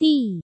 地。